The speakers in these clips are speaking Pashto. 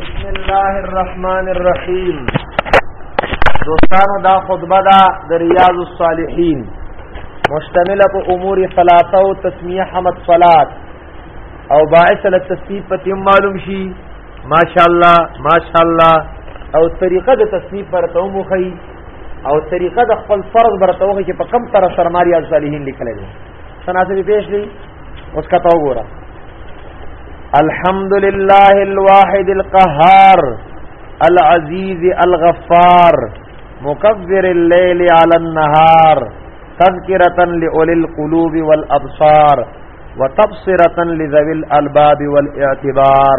بسم الله الرحمن الرحیم دوستانو دا خطبه دا د ریاض الصالحین مشتمله په امور ثلاثه او تسمیه حمد صلات او باعث له تصنیف په تیم معلوم شي ماشاءالله ماشاءالله او طریقه د تصنیف پر تومخی او طریقه د خپل فرض برتوخی چې په کم تر سرماری الصالحین لیکل دي څنګه به پیش لی اوس کا تا وګورئ الحمد لله الواحد القهار العزيز الغفار مكبر الليل على النهار تذكرة لأولي القلوب والأبصار وتبصرة لذوي الألباب والاعتبار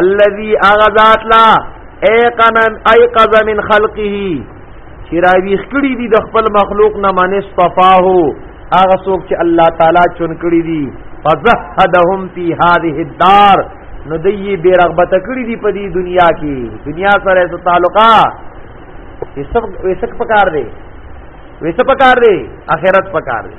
الذي اغذات لا ايقنا ايقظ من خلقه چې راويخ کړي دي د خپل مخلوق نه من استفاه هغه څوک چې الله تعالی چون کړي دي فزهدهم في هذه الدار نو دی بے رغبت کړی دی په دې دنیا کې دنیا سره څه تعلقا یې سب وسک پکار دی وسک پکار دی اخرت پکار دی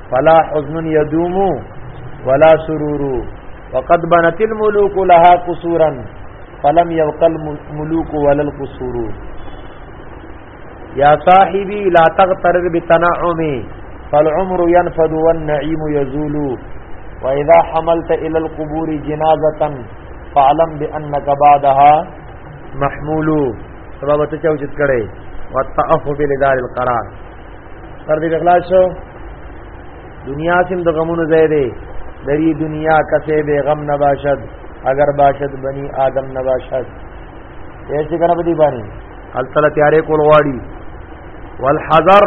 فلا حزن یدومو ولا سرورو وقد بنت الملوک لها قصورا فلم یوقل ملوک ولل قصور یا صاحبی لا تغتر بتنعم فالعمر ينفد والنعيم يزول واذا حملت الى القبور جنازه فعلم بانك بعدها محمول سبب ته چوجت کړي وتعف بلدار القرار پر دې اخلاص شو دنیا سم د غمونو ځای دی دری دنیا کسه به غم نه باشد اگر باشد بنی آدم نه باشد ایسے کنه بدی باندې التل تیارې کول غواړي والحذر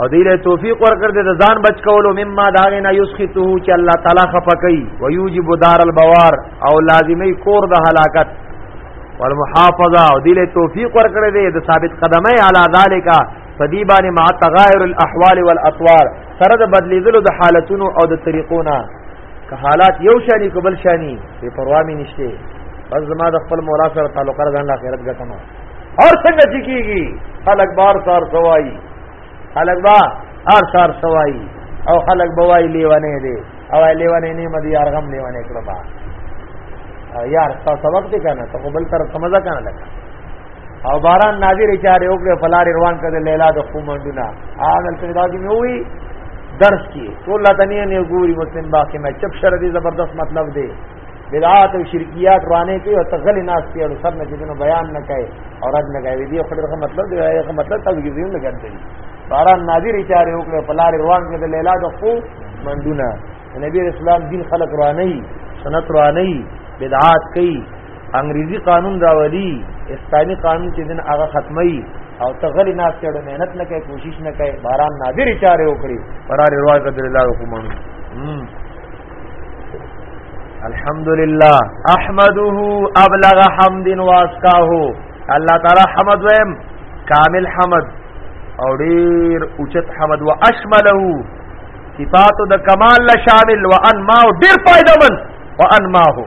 او دې له توفیق ورکړ دې ځان بچ کولو مما داغه نه یسخته چې الله تعالی خفقای ويوجب دار البوار او لازمی کور د هلاکت والمحافظه او دې له توفیق ورکړې دې د ثابت قدمه علی ذالک فدی باندې مع تغایر الاحوال والاطوار سره د بدلیدلو د حالتونو او د طریقونو که حالات یو شانی قبل شانی په پروا مې نشته بس زما د خپل مولا سره تعلق راځان لا خیرت غټم اور څنګه چې کیږي خلک بار سار سوای خلک با هر سار سوای او خلک بوای لیوانه دی او لیوانه نه مدي ارغم لیوانه کړه با یار تاسو سبق دې کنه ته بل تر سمزا کنه لکه او باران ناظر چاره وکړه فلار روان کړه لیلا د قومندونه اغل ته راځي نو وی درس کی ټول لدنی نه ګوري مسلم باقی مې چپ شر دي زبردست مطلب دی بدعات او شرکیات رانه کوي او تغل ناس ته او سب نه دینو بیان نه کوي او رد نه کوي دی خو دغه مطلب دی هغه مطلب ته وګورئ نه ګرځي باران نادر چاره وکړه په لار روان کې د لیلا د خو مندونه نبی رسول الله دین خلق رانه سنت رانه بدعات کوي انګریزي قانون راولي اسلامي قانون چې دین هغه ختمي او تغل ناس ته مهنت نه کوي کوشش نه کوي باران نادر چاره وکړي پر لار روان کې د لیلا د خو مندونه الحمد لله احمده ابلغ حمد واسکاه الله تعالی حمد ویم کامل حمد او ډیر اوچت حمد واشمله صفات د کمال شامل وان ما ډیر فائدہ من وان ما هو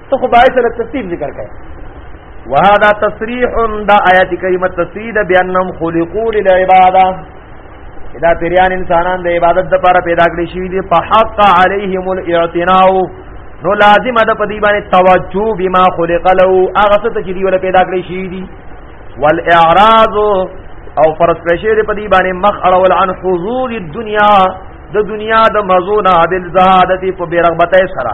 ته خو باید سره تفصیل ذکر کړي وهذا تصریح دا آیات کریمه تصریح ده بانهم خلقوا للعباده دا پیران انسانان د عبادت د لپاره پیدا کړی شوی دي په حق علیهم الاعتناء نو لازم ده په دې باندې توجه بما خلق له هغه څه چې دی ول پیدا کړی شوی دي والاعراض او فرض کړی شوی په دې باندې مخ اړول عن حضور الدنيا د دنیا د مزونه بالزهادت په بیرغبته سره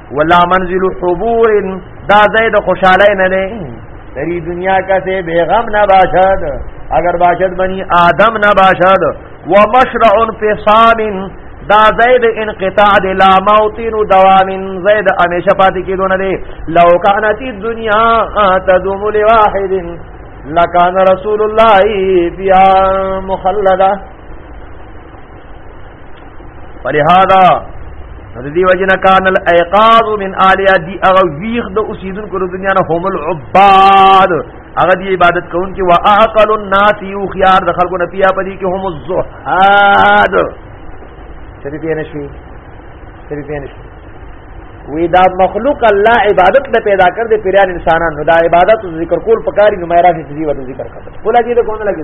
ولا منزل حبور دا زید خوشاله نه نه دری دنیا کا سے بیغم نہ باشد اگر باشد بنی آدم نہ باشد ومشرع فصام دا زید انقطاع دی لا موتین دوام زید امیشه پاتی کی دونه دی لو کانت الدنیا تدوم لواحد لکان رسول الله فی مخلده ولهذا د دې وجنه کان الايقاظ من الیا دی هغه ویخ د اوسیدونکو د دنیا نه هم العباد هغه دی عبادت کوونکي واعقل الناس یو خيار د خلکو نه پیا پدی کې هم الزهاد سری پی نشوی سری پی نشوی وی دا مخلوق الله عبادت نه پیدا کړ دې پیران انسانان نو دا عبادت ذکر کول پکاري نو مې راځي دې ورته ذکر کړل کولا دې ته کوم لګي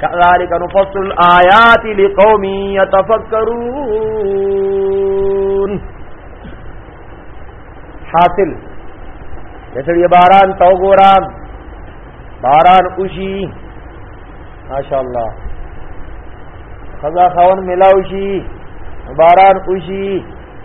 كذلك نفصل الايات لقوم يتفكرون حاصل دسړي باران تو ګورا باران اوشي ماشاء الله خزا خاون ملاو شي باران اوشي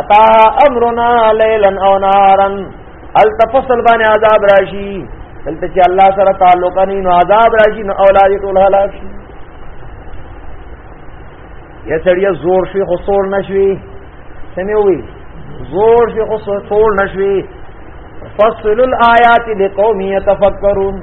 اتا امرنا ليلا او نارا التفصل باندې عذاب راشي دلته چې الله سره تعلق نه نو عذاب راشي نو اولاد ټول هلاک شي یا سړی زور شي خو سور نشوي سمې وي زور شي خو سور نشوي فصل الآیات لقوم یتفکرون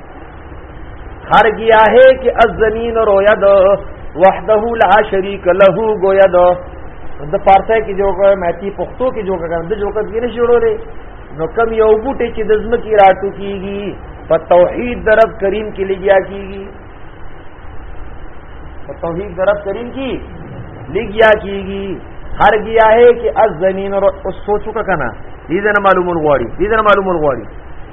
هر گیا ہے کہ الزمین روید وحده لا شریک له گویا دو د پارسه کې جو کوي ماتي پښتو کې جو کوي د جو کوي نه جوړولې نو کم یو بوټي چې د زمکی راټو کیږي په توحید درب کریم کې لګیا کیږي په توحید درب کریم کې لګیا کیږي هر گیا ہے کہ الزمین رو اس سوچو کا کنا دې نه معلومون غواړي دې نه معلومون غواړي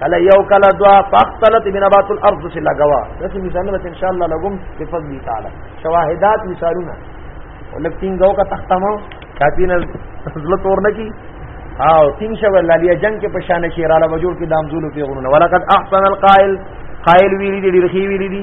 کله یو کله دوا فاختلت بنبات الارض سے لگوا دسی مثالونه ان شاء الله لګم بفضل تعالی شواهدات مثالونه ولک تین گو کا تختمو کاپی نه زړه تور نه کی او تین شو لالیه جنگ کې پشان شیراله وجور کې دامزول په غرونه ولقد احسن القائل قائل ویری دی ډیر خی ویری دی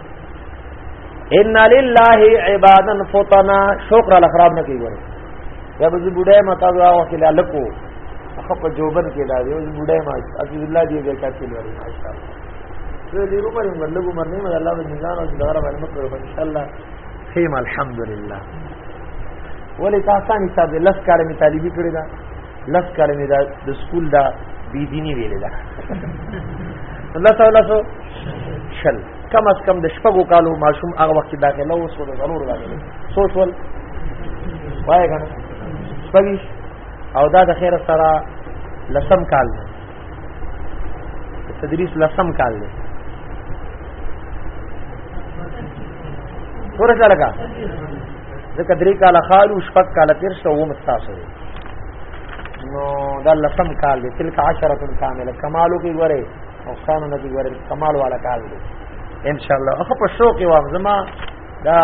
ان لله عبادا فطنا شکر الله خراب نه کیږي یا به بډای ما تا دا وخت له لکو خپ جوبن کې دا دی بډای ما عزیز الله دی به کاټي لري ماشاء الله زه دې روبر یې مرلګو مرنه مې الله به جزان او دغه باندې مکر ان شاء الله خیم الحمدلله ولې تاسو نه حساب لس کار می طالبي کړی دا لس کاله مې د سکول دا بی دینی ویلې ده الله تعالی سو شل کم از کم د شپږو کالو ماشوم هغه وخت داخله اوس ور ضرور راغلی سوچ ول وای کنه شپږ او دا د خیر سره لسم کال تدریس لسم کال دی څوره کال کا ځکه درې کال خالو شپږ کال تیر شو و مستاسو نو دا لسم کال دی تلک عشره کامله کمالو کې ګوره او خانو نه کې ګوره کمال والا کال دی ان شاء الله اخو په شوق یو زما دا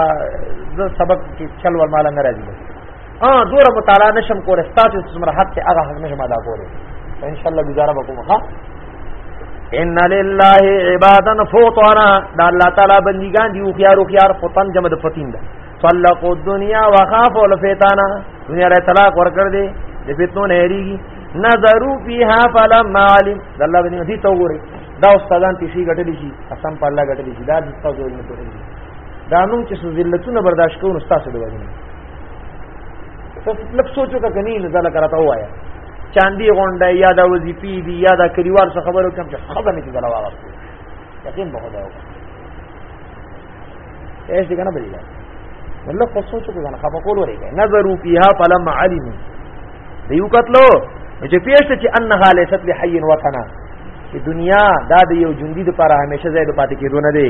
زه سبق کې چل ور مال نه راځي ها دور مطالعه نشم کوله ستاسو څومره حق ته هغه حق نشم ادا کوله ان شاء الله گزاره وکوم ها ان لله عبادا فطنا دا الله تعالی بندگان دی او خيار او خيار فطن جمع د فطین ده طلقوا الدنيا وخافوا الفتن دنیا له طلاق ورکړ دي د فتنو نه هریږي نظروا فيها فلما علم د الله بني دي تو ګوري دا استادان پیسې ګټلې شي قسم په الله ګټلې شي دا د استاد ولنه ګټلې دا نوم چې ذلتونه برداشت کوو نو تاسو دی وایي لک سوچو کا کنی نه زله کرتا وایا چاندی غونډه یا د وظیفې دی یا د کلیوال څخه خبرو کوم چې خبره نه کیږي لوا واسطه یقین به خدای وکړي ايش دي کنه بلی والله خو سوچو کو کنه خبر کول وري نظرو فيها فلم علم دیو قتلو چې پیښته چې انها ليست لحي وطنا چې دنیا دا د یو جوندي لپاره همیشه زید پاتې کېدو نه دی